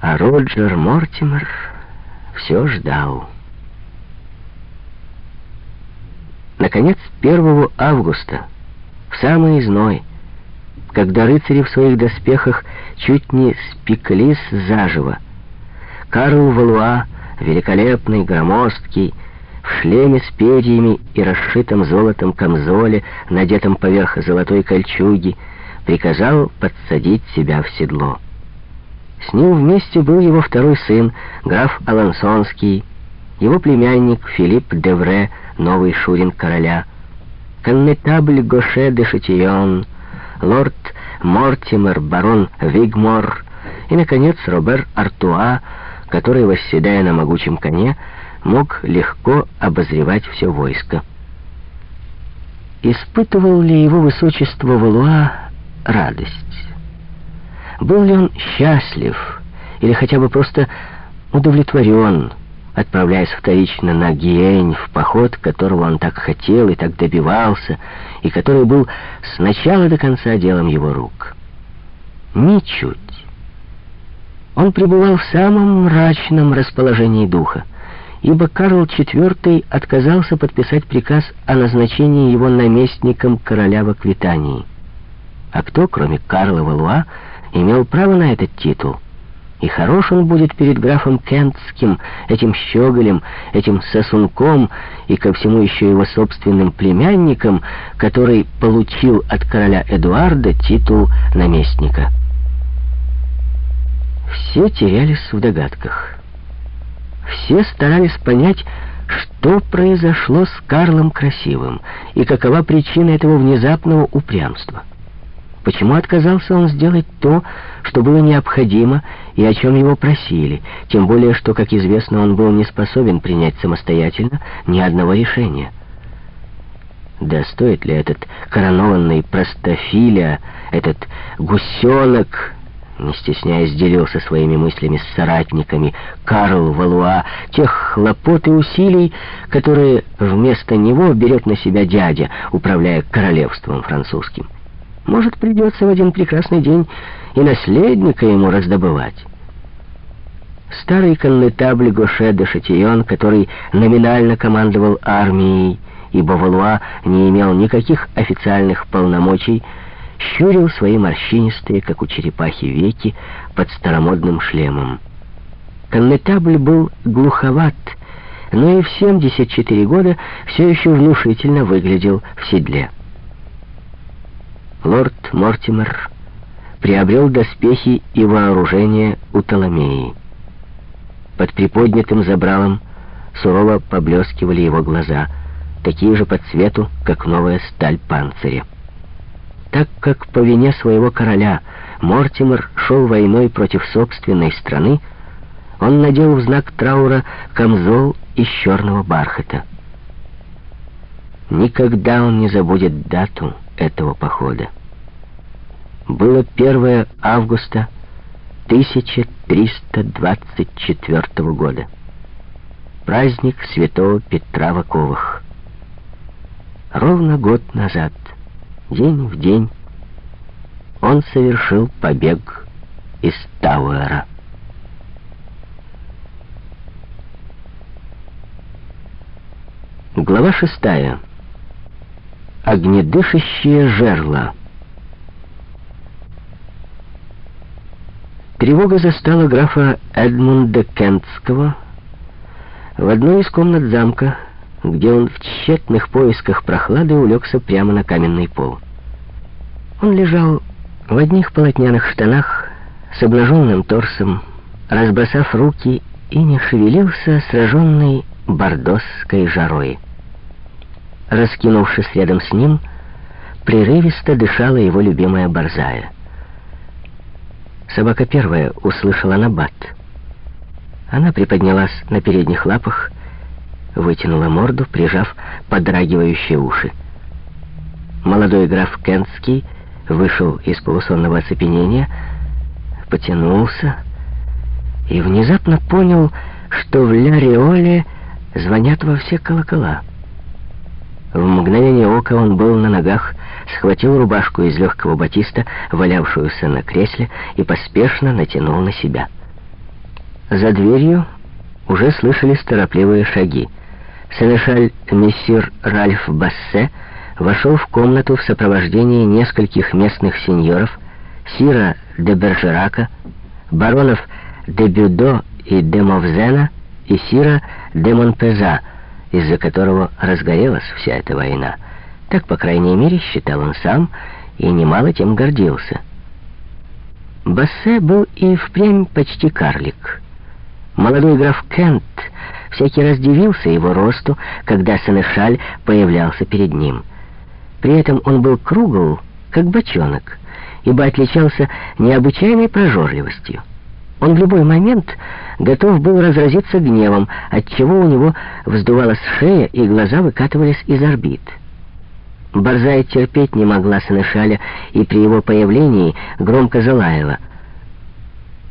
А Роджер Мортимер все ждал. Наконец, 1 августа, в самый зной, когда рыцари в своих доспехах чуть не спеклись заживо, Карл Валуа, великолепный, громоздкий, в шлеме с перьями и расшитом золотом камзоле, надетом поверх золотой кольчуги, приказал подсадить себя в седло. С ним вместе был его второй сын, граф Алансонский, его племянник Филипп Девре, новый шурин короля, коннетабль Гоше де Шатион, лорд Мортимер, барон Вигмор и, наконец, Робер Артуа, который, восседая на могучем коне, мог легко обозревать все войско. Испытывал ли его высочество Валуа радость? Был ли он счастлив или хотя бы просто удовлетворен, отправляясь вторично на Гиень, в поход, которого он так хотел и так добивался, и который был с начала до конца делом его рук? Ничуть. Он пребывал в самом мрачном расположении духа, ибо Карл IV отказался подписать приказ о назначении его наместником короля в Аквитании. А кто, кроме Карла Валуа, имел право на этот титул. И хорош он будет перед графом Кентским, этим щеголем, этим сосунком и ко всему еще его собственным племянником, который получил от короля Эдуарда титул наместника. Все терялись в догадках. Все старались понять, что произошло с Карлом Красивым и какова причина этого внезапного упрямства. Почему отказался он сделать то, что было необходимо и о чем его просили, тем более, что, как известно, он был не способен принять самостоятельно ни одного решения? Да стоит ли этот коронованный простофиля, этот гусенок, не стесняясь, делился своими мыслями с соратниками Карл Валуа, тех хлопот и усилий, которые вместо него берет на себя дядя, управляя королевством французским? Может, придется в один прекрасный день и наследника ему раздобывать. Старый коннетабль Гоше де Шатион, который номинально командовал армией, ибо Валуа не имел никаких официальных полномочий, щурил свои морщинистые, как у черепахи, веки под старомодным шлемом. Коннетабль был глуховат, но и в 74 года все еще внушительно выглядел в седле лорд Мортимер приобрел доспехи и вооружение у Толомеи. Под приподнятым забралом сурово поблескивали его глаза, такие же по цвету, как новая сталь панциря. Так как по вине своего короля Мортимер шел войной против собственной страны, он надел в знак траура камзол из черного бархата. Никогда он не забудет дату этого похода. Было 1 августа 1324 года. Праздник святого Петра в Оковах. Ровно год назад, день в день, он совершил побег из Тауэра. Глава шестая огнедышащее жерло. Тревога застала графа Эдмунда Кентского в одной из комнат замка, где он в тщетных поисках прохлады улегся прямо на каменный пол. Он лежал в одних полотняных штанах с обнаженным торсом, разбросав руки и не шевелился, сраженный бордосской жарой. Раскинувшись рядом с ним, прерывисто дышала его любимая борзая. Собака первая услышала набат. Она приподнялась на передних лапах, вытянула морду, прижав подрагивающие уши. Молодой граф Кентский вышел из полусонного оцепенения, потянулся и внезапно понял, что в Ля-Риоле звонят во все колокола. В мгновение ока он был на ногах, схватил рубашку из легкого батиста, валявшуюся на кресле, и поспешно натянул на себя. За дверью уже слышались торопливые шаги. Сенешаль мессир Ральф Бассе вошел в комнату в сопровождении нескольких местных сеньоров, Сира де Бержерака, баронов де Бюдо и де Мовзена и Сира де Монпеза, из-за которого разгорелась вся эта война. Так, по крайней мере, считал он сам и немало тем гордился. Бассе был и впрямь почти карлик. Молодой граф Кент всякий раз дивился его росту, когда Сенешаль появлялся перед ним. При этом он был кругл, как бочонок, ибо отличался необычайной прожорливостью. Он в любой момент готов был разразиться гневом, отчего у него вздувалась шея и глаза выкатывались из орбит. Борзая терпеть не могла Сенешаля и при его появлении громко залаяла —